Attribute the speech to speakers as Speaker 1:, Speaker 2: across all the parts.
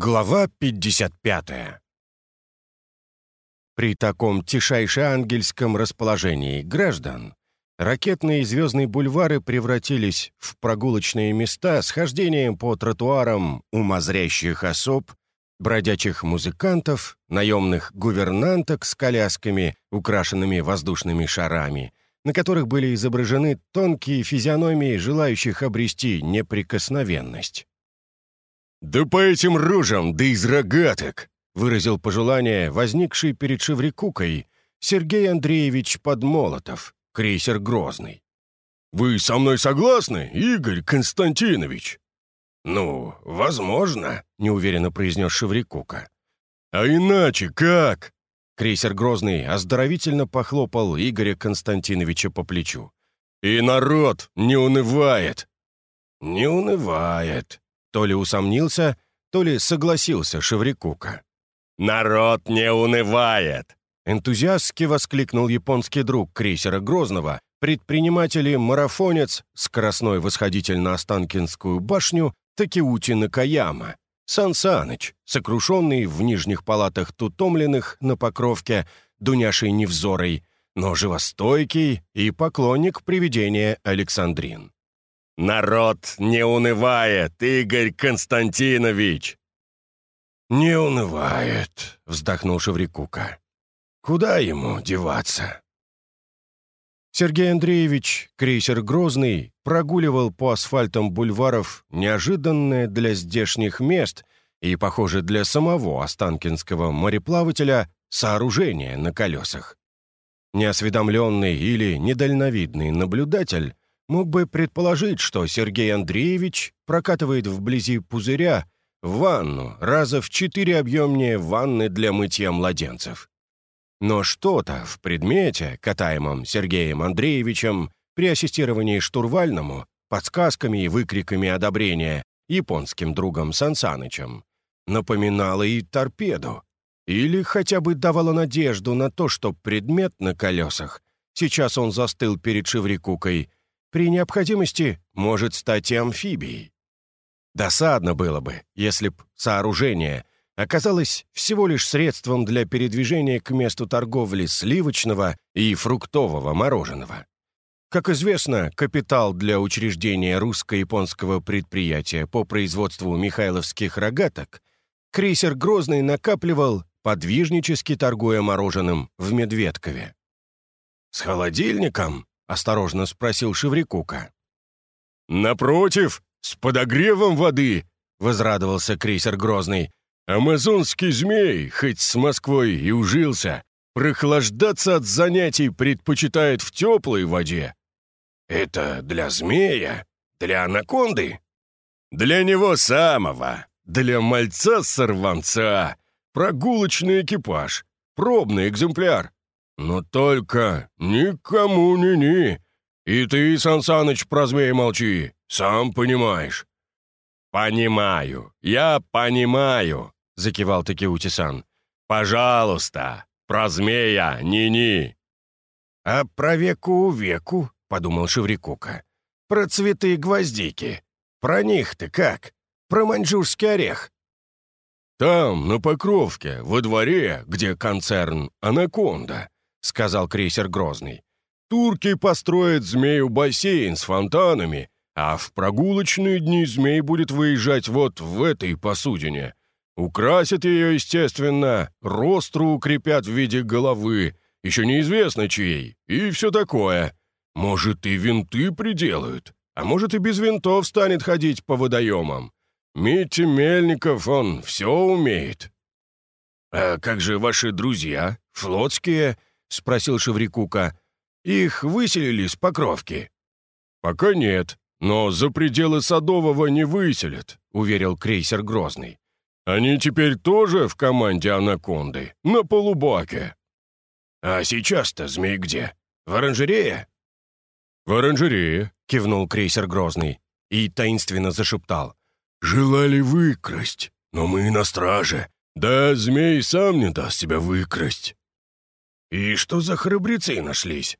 Speaker 1: Глава 55 При таком тишайше-ангельском расположении граждан ракетные звездные бульвары превратились в прогулочные места с хождением по тротуарам умозрящих особ, бродячих музыкантов, наемных гувернанток с колясками, украшенными воздушными шарами, на которых были изображены тонкие физиономии желающих обрести неприкосновенность.
Speaker 2: «Да по этим рожам, да из рогаток!» — выразил пожелание возникший перед Шеврикукой Сергей Андреевич Подмолотов, крейсер «Грозный». «Вы со мной согласны, Игорь Константинович?»
Speaker 1: «Ну, возможно», — неуверенно произнес Шеврикука.
Speaker 2: «А иначе как?»
Speaker 1: Крейсер «Грозный» оздоровительно похлопал Игоря Константиновича по плечу.
Speaker 2: «И народ не унывает!»
Speaker 1: «Не унывает», то ли усомнился, то ли согласился Шеврикука.
Speaker 2: «Народ не унывает!»
Speaker 1: Энтузиастски воскликнул японский друг крейсера Грозного, предприниматель и марафонец, скоростной восходитель на Останкинскую башню Такиути Накаяма, Сан Саныч, сокрушенный в нижних палатах тутомленных на покровке Дуняшей Невзорой, но живостойкий и поклонник привидения Александрин.
Speaker 2: «Народ не унывает, Игорь Константинович!»
Speaker 1: «Не унывает», — вздохнул Шеврикука. «Куда ему деваться?» Сергей Андреевич, крейсер «Грозный», прогуливал по асфальтам бульваров неожиданное для здешних мест и, похоже, для самого останкинского мореплавателя сооружение на колесах. Неосведомленный или недальновидный наблюдатель мог бы предположить, что Сергей Андреевич прокатывает вблизи пузыря ванну раза в четыре объемнее ванны для мытья младенцев. Но что-то в предмете, катаемом Сергеем Андреевичем при ассистировании штурвальному, подсказками и выкриками одобрения японским другом Сансанычем, напоминало и торпеду, или хотя бы давало надежду на то, что предмет на колесах, сейчас он застыл перед Шеврикукой, при необходимости может стать и амфибией. Досадно было бы, если б сооружение оказалось всего лишь средством для передвижения к месту торговли сливочного и фруктового мороженого. Как известно, капитал для учреждения русско-японского предприятия по производству михайловских рогаток крейсер «Грозный» накапливал, подвижнически торгуя мороженым в Медведкове. С холодильником — осторожно спросил Шеврикука.
Speaker 2: «Напротив, с подогревом воды!» — возрадовался крейсер Грозный. «Амазонский змей, хоть с Москвой и ужился, прохлаждаться от занятий предпочитает в теплой воде».
Speaker 1: «Это для змея? Для анаконды?»
Speaker 2: «Для него самого, для мальца-сорванца, прогулочный экипаж, пробный экземпляр, но только никому ни-ни. И ты, Сансаныч, про змея молчи, сам понимаешь».
Speaker 1: «Понимаю, я понимаю», — закивал Такиути-сан. «Пожалуйста, про змея ни-ни». «А про веку-веку», — подумал Шеврикука. «Про цветы гвоздики. Про них-то как? Про маньчжурский орех».
Speaker 2: «Там, на Покровке, во дворе, где концерн «Анаконда», — сказал крейсер Грозный. «Турки построят змею бассейн с фонтанами, а в прогулочные дни змей будет выезжать вот в этой посудине. Украсят ее, естественно, ростру укрепят в виде головы, еще неизвестно чьей, и все такое. Может, и винты приделают, а может, и без винтов станет ходить по водоемам. Митя Мельников, он все умеет».
Speaker 1: «А как же ваши друзья, флотские?» — спросил Шеврикука. «Их выселили с Покровки?»
Speaker 2: «Пока нет, но за пределы Садового не выселят», — уверил крейсер Грозный. «Они теперь тоже в команде «Анаконды», на полубаке».
Speaker 1: «А сейчас-то змей где? В оранжерее?»
Speaker 2: «В оранжерее», —
Speaker 1: кивнул крейсер Грозный и таинственно зашептал.
Speaker 2: «Желали выкрасть, но мы на страже. Да змей сам не даст себя выкрасть».
Speaker 1: «И что за храбрецы нашлись?»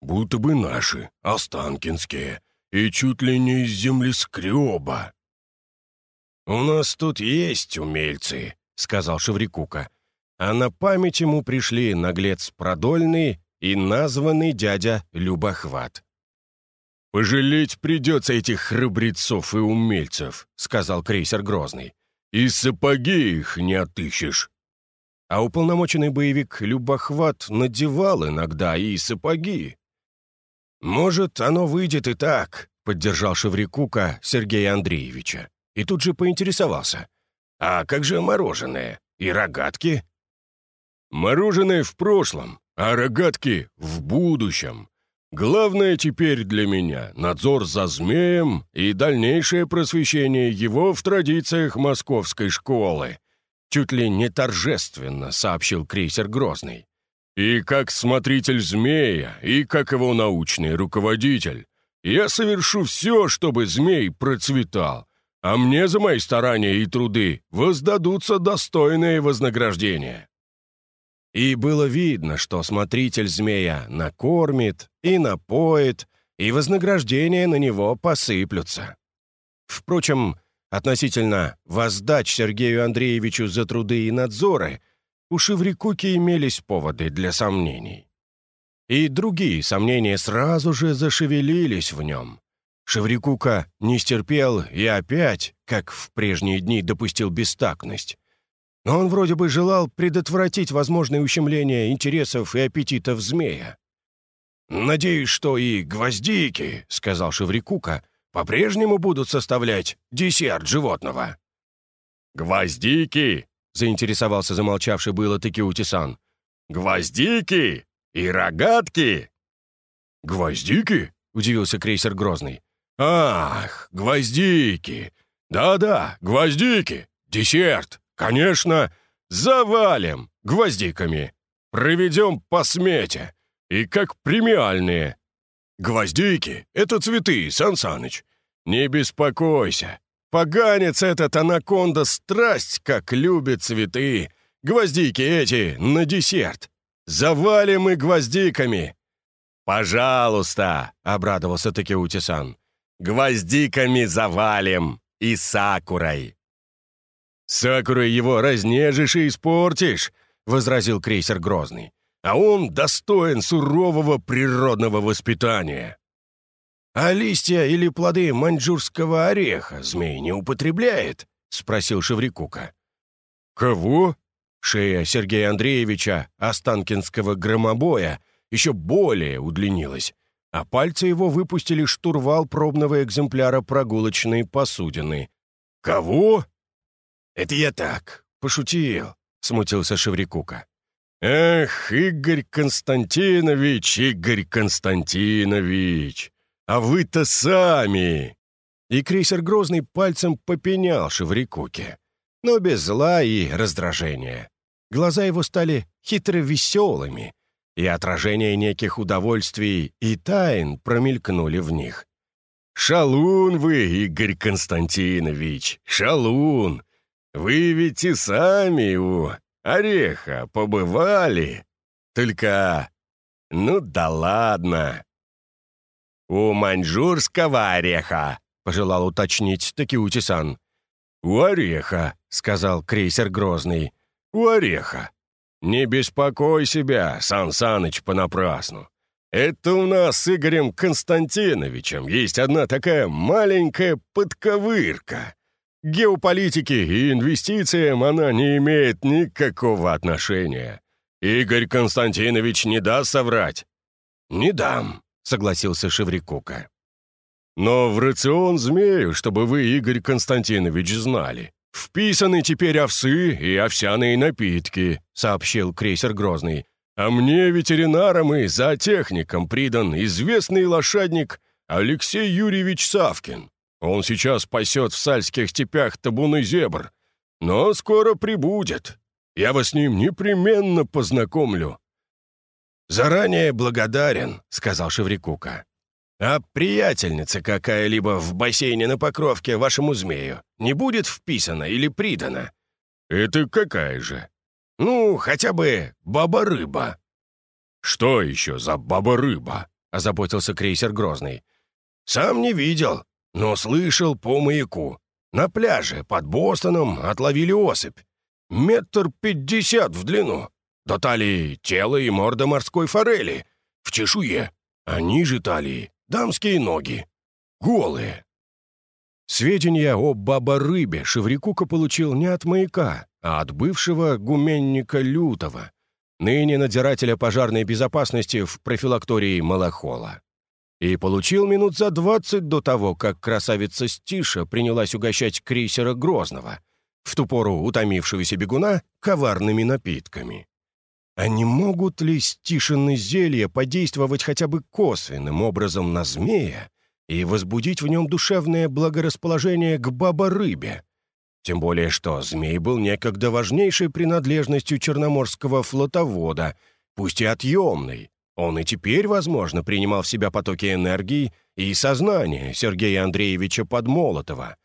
Speaker 2: «Будто бы наши, останкинские, и чуть ли не из земли скреба».
Speaker 1: «У нас тут есть умельцы», — сказал Шеврикука. А на память ему пришли наглец Продольный и названный дядя Любохват.
Speaker 2: «Пожалеть придется этих храбрецов и умельцев», — сказал крейсер Грозный. «И сапоги их не отыщешь».
Speaker 1: А уполномоченный боевик Любохват надевал иногда и сапоги. «Может, оно выйдет и так», — поддержал Шеврикука Сергея Андреевича. И тут же поинтересовался. «А как же мороженое? И рогатки?»
Speaker 2: «Мороженое в прошлом, а рогатки в будущем. Главное теперь для меня — надзор за змеем и дальнейшее просвещение его в традициях московской школы», чуть ли не торжественно сообщил крейсер Грозный. И как смотритель змея, и как его научный руководитель, я совершу все, чтобы змей процветал, а мне за мои старания и труды воздадутся достойные вознаграждения».
Speaker 1: И было видно, что смотритель змея накормит и напоит, и вознаграждения на него посыплются. Впрочем, относительно воздач Сергею Андреевичу за труды и надзоры — у Шеврикуки имелись поводы для сомнений. И другие сомнения сразу же зашевелились в нем. Шеврикука не стерпел и опять, как в прежние дни, допустил бестактность. Но он вроде бы желал предотвратить возможное ущемление интересов и аппетитов змея. «Надеюсь, что и гвоздики», — сказал Шеврикука, — «по-прежнему будут составлять десерт животного».
Speaker 2: «Гвоздики!» заинтересовался замолчавший было Текиути-сан. «Гвоздики и рогатки!»
Speaker 1: «Гвоздики?» — удивился крейсер Грозный.
Speaker 2: «Ах, гвоздики! Да-да, гвоздики! Десерт! Конечно! Завалим гвоздиками! Проведем по смете! И как премиальные! Гвоздики — это цветы, Сан Саныч! Не беспокойся, Поганец этот анаконда страсть, как любит цветы. Гвоздики эти на десерт. Завалим и гвоздиками. «Пожалуйста!» — обрадовался Такеути-сан. «Гвоздиками завалим и сакурой!» «Сакурой его разнежишь и испортишь!» — возразил крейсер Грозный. «А он достоин сурового природного воспитания!»
Speaker 1: «А листья или плоды маньчжурского ореха змей не употребляет?» — спросил Шеврикука.
Speaker 2: «Кого?»
Speaker 1: Шея Сергея Андреевича, Останкинского громобоя, еще более удлинилась, а пальцы его выпустили штурвал пробного экземпляра прогулочной посудины.
Speaker 2: «Кого?»
Speaker 1: «Это я так, пошутил», — смутился Шеврикука.
Speaker 2: «Эх, Игорь Константинович, Игорь Константинович!» А вы-то сами!»
Speaker 1: И крейсер Грозный пальцем попенял Шеврикуке, но без зла и раздражения. Глаза его стали хитро веселыми, и отражение неких удовольствий и тайн промелькнули в них.
Speaker 2: «Шалун вы, Игорь Константинович, шалун! Вы ведь и сами у Ореха побывали. Только... Ну да ладно, «У маньчжурского ореха», — пожелал уточнить Такиути-сан. «У ореха», — сказал крейсер Грозный. «У ореха. Не беспокой себя, Сан Саныч, понапрасну. Это у нас с Игорем Константиновичем есть одна такая маленькая подковырка. Геополитике и инвестициям она не имеет никакого отношения. Игорь Константинович не даст соврать?»
Speaker 1: «Не дам», согласился Шеврикука.
Speaker 2: «Но в рацион змею, чтобы вы, Игорь Константинович, знали. Вписаны теперь овсы и овсяные напитки», — сообщил крейсер Грозный. «А мне, ветеринаром и зоотехником, придан известный лошадник Алексей Юрьевич Савкин. Он сейчас пасет в сальских степях табуны зебр, но скоро прибудет. Я вас с ним непременно познакомлю.
Speaker 1: «Заранее благодарен», — сказал Шеврикука. «А приятельница какая-либо в бассейне на Покровке вашему змею не будет вписана или придана?»
Speaker 2: «Это какая же?»
Speaker 1: «Ну, хотя бы баба-рыба».
Speaker 2: «Что еще за баба-рыба?» — озаботился крейсер Грозный.
Speaker 1: «Сам не видел, но слышал по маяку. На пляже под Бостоном отловили особь. Метр пятьдесят в длину. До талии тело и морда морской форели. В чешуе. А ниже талии дамские ноги. Голые. Сведения о баба-рыбе Шеврикука получил не от маяка, а от бывшего гуменника Лютого, ныне надзирателя пожарной безопасности в профилактории Малахола. И получил минут за двадцать до того, как красавица Стиша принялась угощать крейсера Грозного, в ту пору утомившегося бегуна, коварными напитками. А не могут ли Стишины зелья подействовать хотя бы косвенным образом на змея, и возбудить в нем душевное благорасположение к баба-рыбе. Тем более, что змей был некогда важнейшей принадлежностью черноморского флотовода, пусть и отъемный. Он и теперь, возможно, принимал в себя потоки энергии и сознания Сергея Андреевича Подмолотова,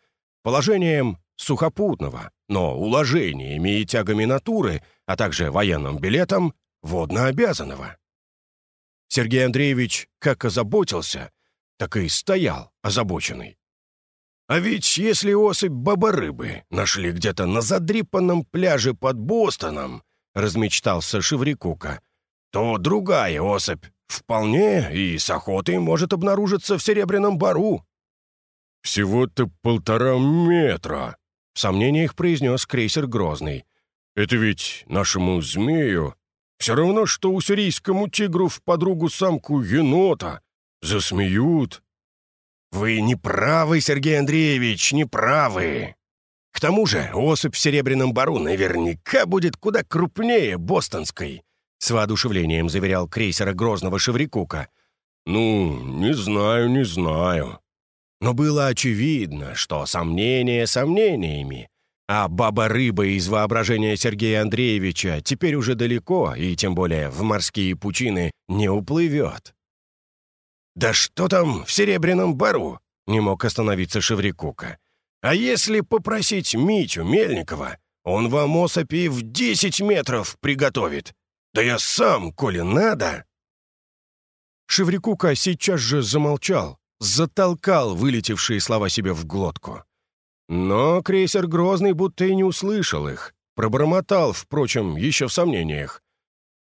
Speaker 1: положением сухопутного, но уложениями и тягами натуры, а также военным билетом водно обязанного. Сергей Андреевич как озаботился, так и стоял, озабоченный. А ведь если особь баба-рыбы нашли где-то на задрипанном пляже под Бостоном, размечтался Шеврикука, то другая особь вполне и с охотой может обнаружиться в Серебряном Бару.
Speaker 2: «Всего-то полтора метра», — в сомнениях произнес крейсер Грозный. «Это ведь нашему змею все равно, что уссурийскому тигру в подругу самку енота, Засмеют.
Speaker 1: Вы не правы, Сергей Андреевич, не правы. К тому же особь в Серебряном Бару наверняка будет куда крупнее бостонской, с воодушевлением заверял крейсера Грозного Шеврикука.
Speaker 2: «Ну, не знаю, не знаю».
Speaker 1: Но было очевидно, что сомнения сомнениями, а баба-рыба из воображения Сергея Андреевича теперь уже далеко, и тем более в морские пучины, не уплывет. «Да что там в Серебряном Бару?» — не мог остановиться Шеврикука. «А если попросить Митю Мельникова, он вам особи в десять метров приготовит. Да я сам, коли надо!» Шеврикука сейчас же замолчал, затолкал вылетевшие слова себе в глотку. Но крейсер Грозный будто и не услышал их, пробормотал, впрочем, еще в сомнениях.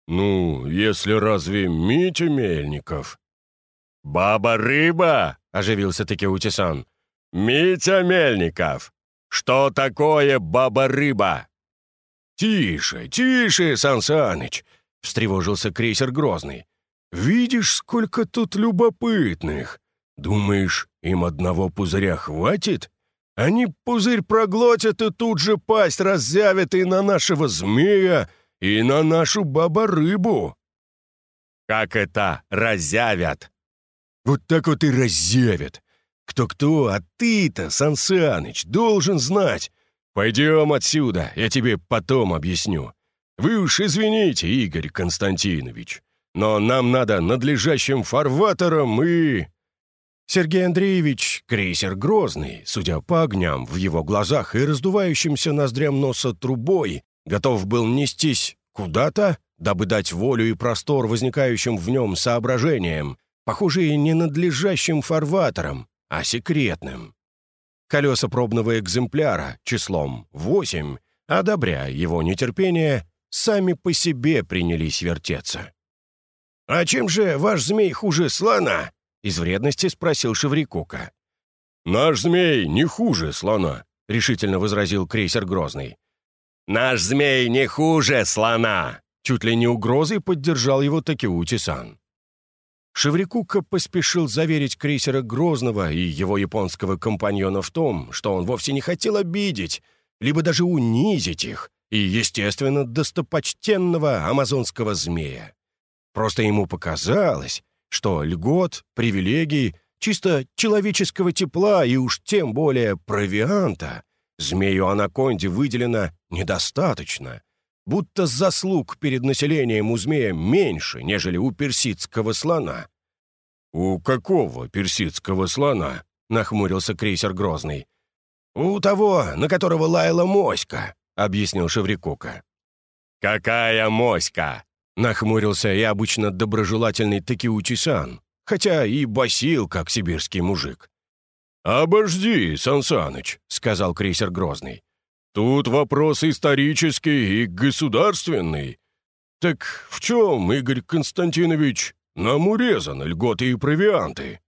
Speaker 2: «Ну, если разве Митя Мельников?»
Speaker 3: «Баба-рыба!» — оживился таки Утисан. «Митя Мельников! Что такое баба-рыба?»
Speaker 1: «Тише, тише, Сан Саныч!» — встревожился крейсер Грозный. «Видишь, сколько тут любопытных! Думаешь, им одного пузыря хватит? Они пузырь проглотят и тут же пасть разъявят и на нашего змея, и на нашу баба-рыбу!»
Speaker 3: «Как это разъявят?»
Speaker 1: Вот так вот и разъявят. Кто-кто, а ты-то, Сансаныч, должен знать. Пойдем отсюда, я тебе потом объясню. Вы уж извините, Игорь Константинович, но нам надо надлежащим фарватером и...» Сергей Андреевич, крейсер Грозный, судя по огням в его глазах и раздувающимся ноздрям носа трубой, готов был нестись куда-то, дабы дать волю и простор возникающим в нем соображениям, похожие не надлежащим фарватером, а секретным. Колеса пробного экземпляра числом 8, одобряя его нетерпение, сами по себе принялись вертеться. «А чем же ваш змей хуже слона?» — из вредности спросил Шеврикука.
Speaker 2: «Наш змей не хуже слона», — решительно возразил крейсер Грозный.
Speaker 3: «Наш змей не хуже слона!»
Speaker 1: Чуть ли не угрозой поддержал его Такиути-сан. Шеврикука поспешил заверить крейсера Грозного и его японского компаньона в том, что он вовсе не хотел обидеть, либо даже унизить их, и, естественно, достопочтенного амазонского змея. Просто ему показалось, что льгот, привилегий, чисто человеческого тепла и уж тем более провианта змею-анаконде выделено недостаточно, будто заслуг перед населением у змея меньше, нежели у персидского слона.
Speaker 2: «У какого персидского слона?» — нахмурился крейсер Грозный.
Speaker 1: «У того, на которого лаяла моська», — объяснил Шеврикука.
Speaker 3: «Какая моська?»
Speaker 1: — нахмурился и обычно доброжелательный Такиучи-сан, хотя и басил, как сибирский мужик.
Speaker 2: «Обожди, Сансаныч», — сказал крейсер Грозный. «Тут вопрос исторический и государственный. Так в чем, Игорь Константинович, нам урезаны льготы и провианты?»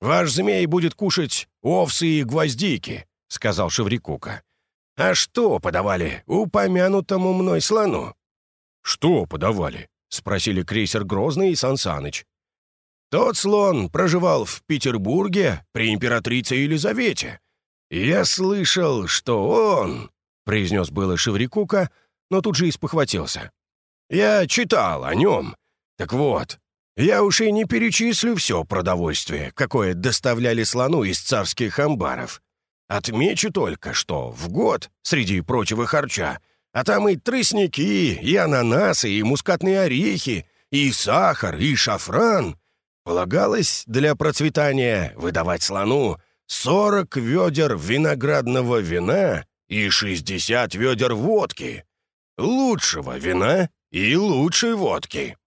Speaker 1: «Ваш змей будет кушать овсы и гвоздики», — сказал Шеврикука. «А что подавали упомянутому мной слону?»
Speaker 2: «Что подавали?» — спросили крейсер Грозный и Сансаныч.
Speaker 1: «Тот слон проживал в Петербурге при императрице Елизавете. Я слышал, что он...» — произнес было Шеврикука, но тут же испохватился. «Я читал о нем. Так вот, я уж и не перечислю все продовольствие, какое доставляли слону из царских амбаров. Отмечу только, что в год, среди прочего харча, а там и тростники, и ананасы, и мускатные орехи, и сахар, и шафран. Полагалось для процветания выдавать слону 40 ведер виноградного вина и 60 ведер водки. Лучшего вина и лучшей водки.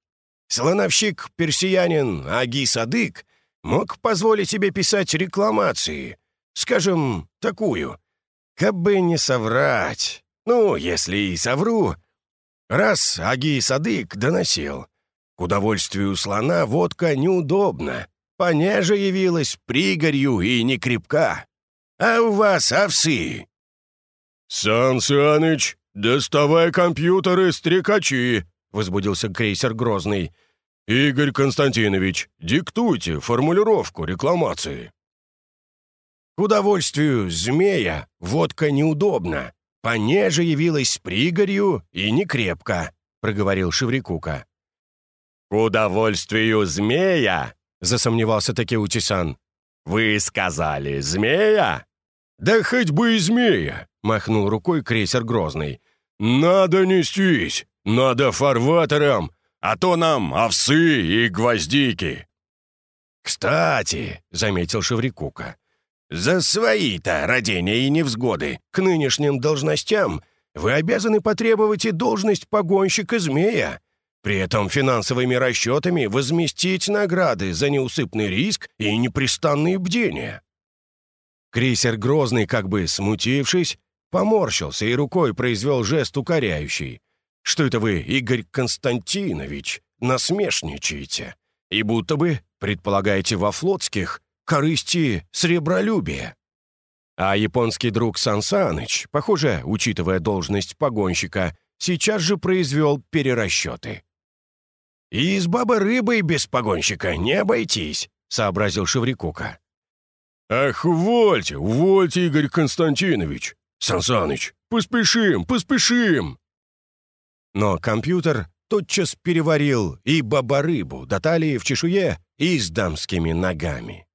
Speaker 1: Слоновщик-персиянин Аги Садык мог позволить себе писать рекламации. Скажем, такую. Как бы не соврать. Ну, если и совру. Раз Аги Садык доносил. К удовольствию слона водка неудобна. Понеже явилась пригорью и не крепка. А у вас овсы.
Speaker 2: «Сан Саныч, доставай компьютеры, стрекачи!» — возбудился крейсер Грозный. «Игорь Константинович, диктуйте формулировку рекламации».
Speaker 1: «К удовольствию змея водка неудобна. Понеже явилась с пригорью и не крепко», — проговорил Шеврикука.
Speaker 3: «К удовольствию змея?» — засомневался таки Утисан. «Вы сказали змея?»
Speaker 2: «Да хоть бы и змея!» — махнул рукой крейсер Грозный. «Надо нестись! Надо фарватерам! А то нам овсы и гвоздики!»
Speaker 1: «Кстати», — заметил Шеврикука, «за свои-то родения и невзгоды к нынешним должностям вы обязаны потребовать и должность погонщика змея, при этом финансовыми расчетами возместить награды за неусыпный риск и непрестанные бдения». Крейсер Грозный, как бы смутившись, поморщился и рукой произвел жест укоряющий. «Что это вы, Игорь Константинович, насмешничаете? И будто бы предполагаете во флотских корысти сребролюбие». А японский друг Сансаныч, похоже, учитывая должность погонщика, сейчас же произвел перерасчеты. «И с бабой-рыбой без погонщика не обойтись», — сообразил Шеврикука.
Speaker 2: «Ах, увольте, увольте, Игорь Константинович! Сансаныч, поспешим, поспешим!»
Speaker 1: Но компьютер тотчас переварил и баба-рыбу до талии в чешуе и с дамскими ногами.